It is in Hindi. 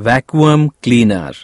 vacuum cleaner